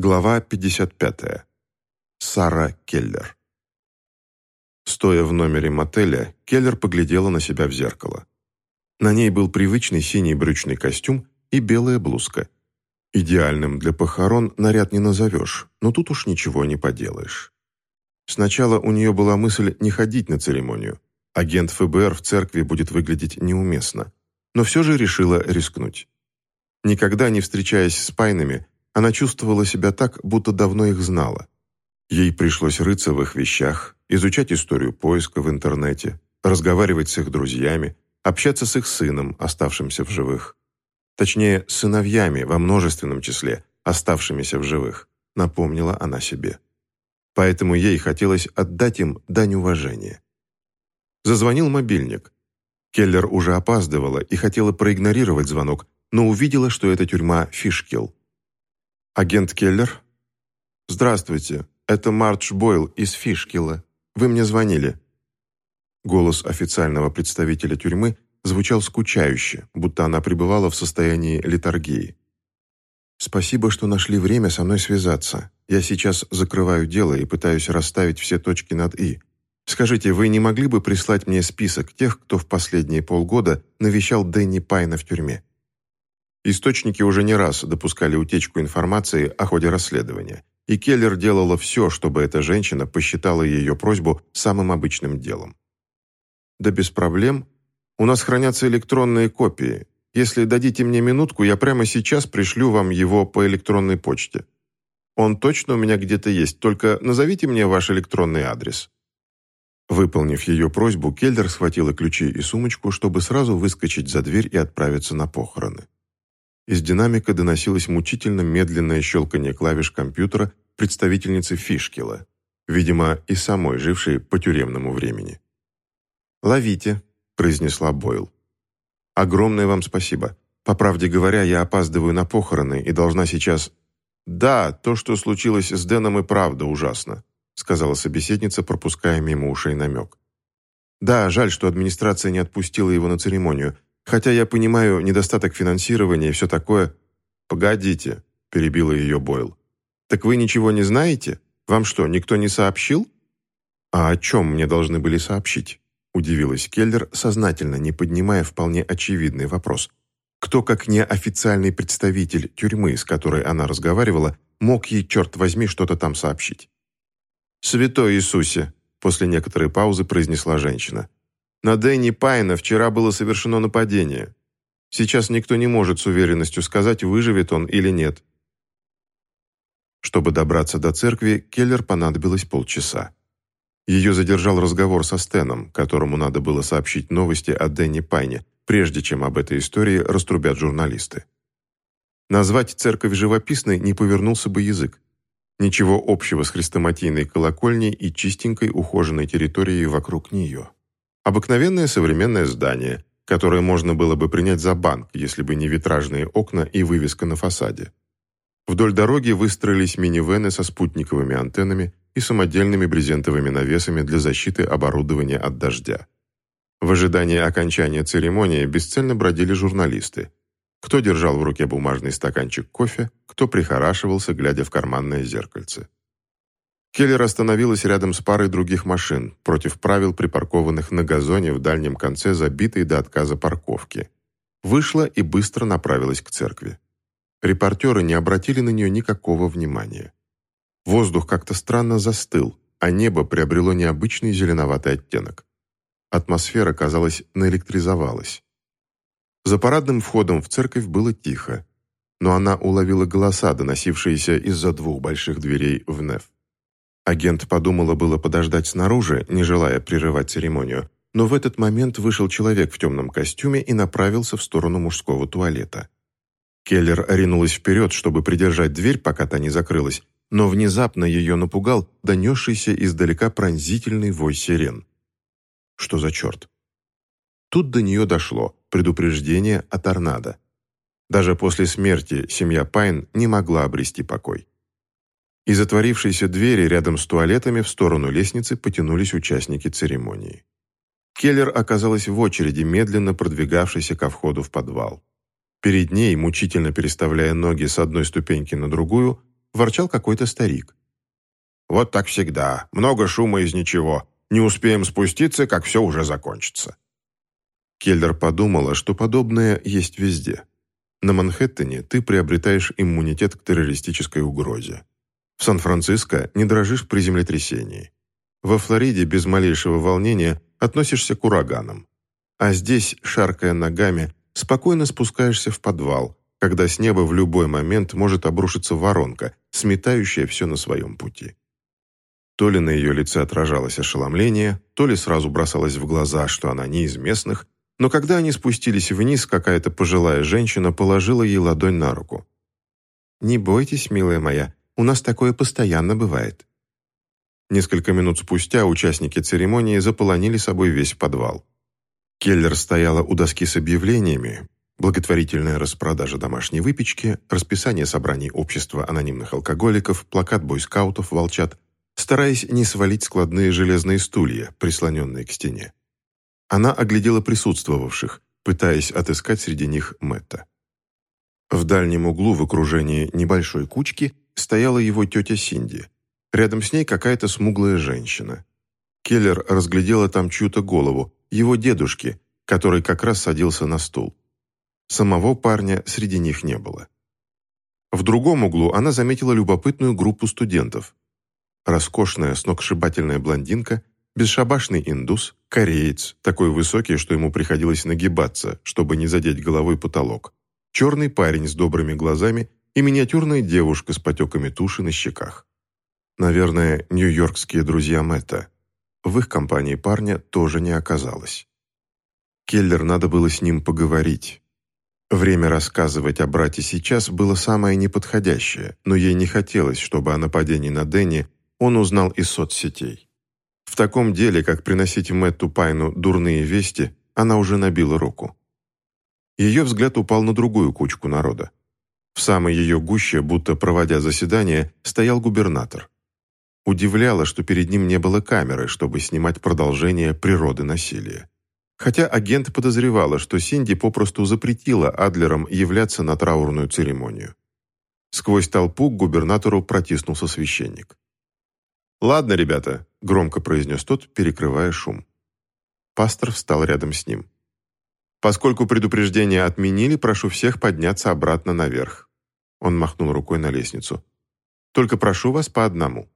Глава 55. Сара Келлер. Стоя в номере мотеля, Келлер поглядела на себя в зеркало. На ней был привычный синий брючный костюм и белая блузка. Идеальным для похорон наряд не назовешь, но тут уж ничего не поделаешь. Сначала у нее была мысль не ходить на церемонию. Агент ФБР в церкви будет выглядеть неуместно. Но все же решила рискнуть. Никогда не встречаясь с Пайнами, она чувствовала себя так, будто давно их знала. Ей пришлось рыться в их вещах, изучать историю поиска в интернете, разговаривать с их друзьями, общаться с их сыном, оставшимся в живых. Точнее, сыновьями во множественном числе, оставшимися в живых, напомнила она себе. Поэтому ей хотелось отдать им дань уважения. Зазвонил мобильник. Келлер уже опаздывала и хотела проигнорировать звонок, но увидела, что это тюрьма Фишкилл. «Агент Келлер?» «Здравствуйте, это Мардж Бойл из Фишкила. Вы мне звонили». Голос официального представителя тюрьмы звучал скучающе, будто она пребывала в состоянии летаргии. «Спасибо, что нашли время со мной связаться. Я сейчас закрываю дело и пытаюсь расставить все точки над «и». Скажите, вы не могли бы прислать мне список тех, кто в последние полгода навещал Дэнни Пайна в тюрьме?» Источники уже не раз допускали утечку информации о ходе расследования, и Келлер делала все, чтобы эта женщина посчитала ее просьбу самым обычным делом. «Да без проблем. У нас хранятся электронные копии. Если дадите мне минутку, я прямо сейчас пришлю вам его по электронной почте. Он точно у меня где-то есть, только назовите мне ваш электронный адрес». Выполнив ее просьбу, Кельдер схватила ключи и сумочку, чтобы сразу выскочить за дверь и отправиться на похороны. Из динамика доносилось мучительно медленное щелканье клавиш компьютера представительницы Фишкила, видимо, и самой жившей по тюремному времени. «Ловите», — произнесла Бойл. «Огромное вам спасибо. По правде говоря, я опаздываю на похороны и должна сейчас...» «Да, то, что случилось с Дэном, и правда ужасно», сказала собеседница, пропуская мимо ушей намек. «Да, жаль, что администрация не отпустила его на церемонию. Хотя я понимаю недостаток финансирования и все такое. Погодите, перебила ее Бойл. Так вы ничего не знаете? Вам что, никто не сообщил? А о чем мне должны были сообщить? Удивилась Келлер, сознательно не поднимая вполне очевидный вопрос. Кто, как неофициальный представитель тюрьмы, с которой она разговаривала, мог ей, черт возьми, что-то там сообщить? «Святой Иисусе!» После некоторой паузы произнесла женщина. На Дэнни Пайна вчера было совершено нападение. Сейчас никто не может с уверенностью сказать, выживет он или нет. Чтобы добраться до церкви, Келлер понадобилось полчаса. Ее задержал разговор со Стеном, которому надо было сообщить новости о Дэнни Пайне, прежде чем об этой истории раструбят журналисты. Назвать церковь живописной не повернулся бы язык. Ничего общего с хрестоматийной колокольней и чистенькой ухоженной территорией вокруг нее. Обыкновенное современное здание, которое можно было бы принять за банк, если бы не витражные окна и вывеска на фасаде. Вдоль дороги выстроились минивены со спутниковыми антеннами и самодельными брезентовыми навесами для защиты оборудования от дождя. В ожидании окончания церемонии бесцельно бродили журналисты. Кто держал в руке бумажный стаканчик кофе, кто прихорашивался, глядя в карманное зеркальце. Келлер остановилась рядом с парой других машин, против правил припаркованных на газоне в дальнем конце забитой до отказа парковки. Вышла и быстро направилась к церкви. Репортеры не обратили на нее никакого внимания. Воздух как-то странно застыл, а небо приобрело необычный зеленоватый оттенок. Атмосфера, казалось, наэлектризовалась. За парадным входом в церковь было тихо, но она уловила голоса, доносившиеся из-за двух больших дверей в Неф. Агент подумала было подождать снаружи, не желая прерывать церемонию, но в этот момент вышел человек в темном костюме и направился в сторону мужского туалета. Келлер ринулась вперед, чтобы придержать дверь, пока та не закрылась, но внезапно ее напугал донесшийся издалека пронзительный вой сирен. Что за черт? Тут до нее дошло предупреждение о торнадо. Даже после смерти семья Пайн не могла обрести покой. Из отворившейся двери рядом с туалетами в сторону лестницы потянулись участники церемонии. Келлер оказалась в очереди, медленно продвигавшейся ко входу в подвал. Перед ней, мучительно переставляя ноги с одной ступеньки на другую, ворчал какой-то старик. «Вот так всегда. Много шума из ничего. Не успеем спуститься, как все уже закончится». Келлер подумала, что подобное есть везде. На Манхэттене ты приобретаешь иммунитет к террористической угрозе. В Сан-Франциско не дрожишь при землетрясении. Во Флориде без малейшего волнения относишься к ураганам. А здесь, шаркая ногами, спокойно спускаешься в подвал, когда с неба в любой момент может обрушиться воронка, сметающая все на своем пути. То ли на ее лице отражалось ошеломление, то ли сразу бросалось в глаза, что она не из местных, но когда они спустились вниз, какая-то пожилая женщина положила ей ладонь на руку. «Не бойтесь, милая моя, у нас такое постоянно бывает». Несколько минут спустя участники церемонии заполонили собой весь подвал. Келлер стояла у доски с объявлениями, благотворительная распродажа домашней выпечки, расписание собраний общества анонимных алкоголиков, плакат бойскаутов «Волчат», стараясь не свалить складные железные стулья, прислоненные к стене. Она оглядела присутствовавших, пытаясь отыскать среди них Мэтта. В дальнем углу в окружении небольшой кучки стояла его тетя Синди. Рядом с ней какая-то смуглая женщина. Келлер разглядела там чью-то голову, его дедушки, который как раз садился на стул. Самого парня среди них не было. В другом углу она заметила любопытную группу студентов. Роскошная сногсшибательная блондинка Бесшабашный индус, кореец, такой высокий, что ему приходилось нагибаться, чтобы не задеть головой потолок. Черный парень с добрыми глазами и миниатюрная девушка с потеками туши на щеках. Наверное, нью-йоркские друзья Мэтта. В их компании парня тоже не оказалось. Келлер надо было с ним поговорить. Время рассказывать о брате сейчас было самое неподходящее, но ей не хотелось, чтобы о нападении на Дэнни он узнал из соцсетей. В таком деле, как приносить Мэтту Пайну дурные вести, она уже набила руку. Ее взгляд упал на другую кучку народа. В самой ее гуще, будто проводя заседание, стоял губернатор. Удивляло, что перед ним не было камеры, чтобы снимать продолжение природы насилия. Хотя агент подозревала, что Синди попросту запретила Адлерам являться на траурную церемонию. Сквозь толпу к губернатору протиснулся священник. «Ладно, ребята», — громко произнес тот, перекрывая шум. Пастор встал рядом с ним. «Поскольку предупреждение отменили, прошу всех подняться обратно наверх». Он махнул рукой на лестницу. «Только прошу вас по одному».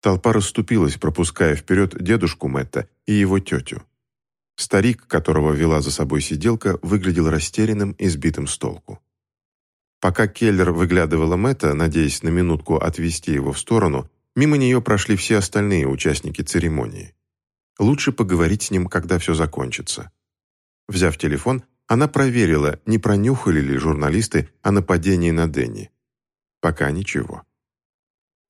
Толпа расступилась, пропуская вперед дедушку Мэтта и его тетю. Старик, которого вела за собой сиделка, выглядел растерянным и сбитым с толку. Пока Келлер выглядывала Мэтта, надеясь на минутку отвести его в сторону, Мимо нее прошли все остальные участники церемонии. Лучше поговорить с ним, когда все закончится. Взяв телефон, она проверила, не пронюхали ли журналисты о нападении на Дэнни. Пока ничего.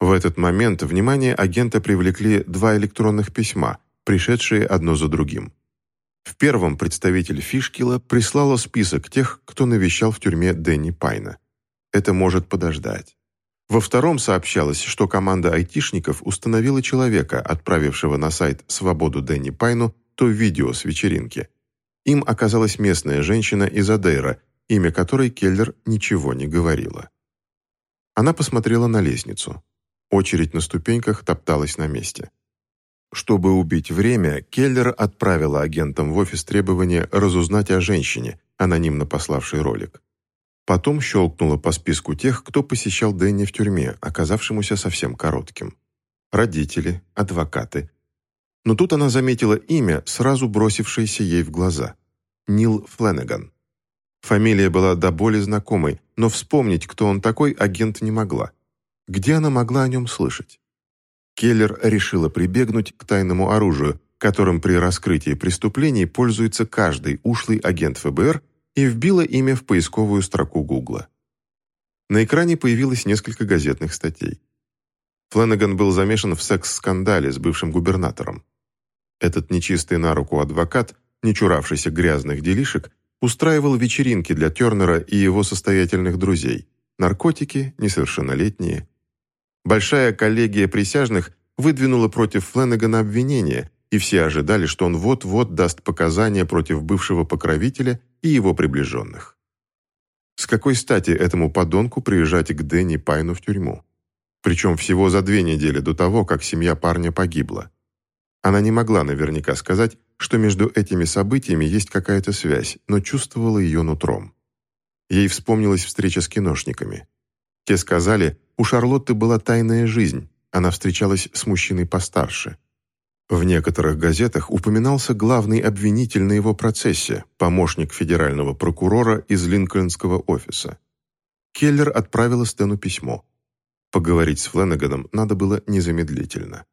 В этот момент внимание агента привлекли два электронных письма, пришедшие одно за другим. В первом представитель Фишкила прислала список тех, кто навещал в тюрьме Дэнни Пайна. Это может подождать. Во втором сообщалось, что команда айтишников установила человека, отправившего на сайт «Свободу Дэнни Пайну» то видео с вечеринки. Им оказалась местная женщина из Адейра, имя которой Келлер ничего не говорила. Она посмотрела на лестницу. Очередь на ступеньках топталась на месте. Чтобы убить время, Келлер отправила агентам в офис требование разузнать о женщине, анонимно пославшей ролик. Потом щелкнула по списку тех, кто посещал Дэнни в тюрьме, оказавшемуся совсем коротким. Родители, адвокаты. Но тут она заметила имя, сразу бросившееся ей в глаза. Нил Фленнеган. Фамилия была до боли знакомой, но вспомнить, кто он такой, агент не могла. Где она могла о нем слышать? Келлер решила прибегнуть к тайному оружию, которым при раскрытии преступлений пользуется каждый ушлый агент ФБР и вбила имя в поисковую строку Гугла. На экране появилось несколько газетных статей. Фленнеган был замешан в секс-скандале с бывшим губернатором. Этот нечистый на руку адвокат, не чуравшийся грязных делишек, устраивал вечеринки для Тернера и его состоятельных друзей. Наркотики, несовершеннолетние. Большая коллегия присяжных выдвинула против Фленнегана обвинение, и все ожидали, что он вот-вот даст показания против бывшего покровителя и его приближенных. С какой стати этому подонку приезжать к Дэнни Пайну в тюрьму? Причем всего за две недели до того, как семья парня погибла. Она не могла наверняка сказать, что между этими событиями есть какая-то связь, но чувствовала ее нутром. Ей вспомнилась встреча с киношниками. Те сказали, у Шарлотты была тайная жизнь, она встречалась с мужчиной постарше. В некоторых газетах упоминался главный обвинитель на его процессе, помощник федерального прокурора из Линкольнского офиса. Келлер отправила Стэну письмо. Поговорить с Фленаганом надо было незамедлительно.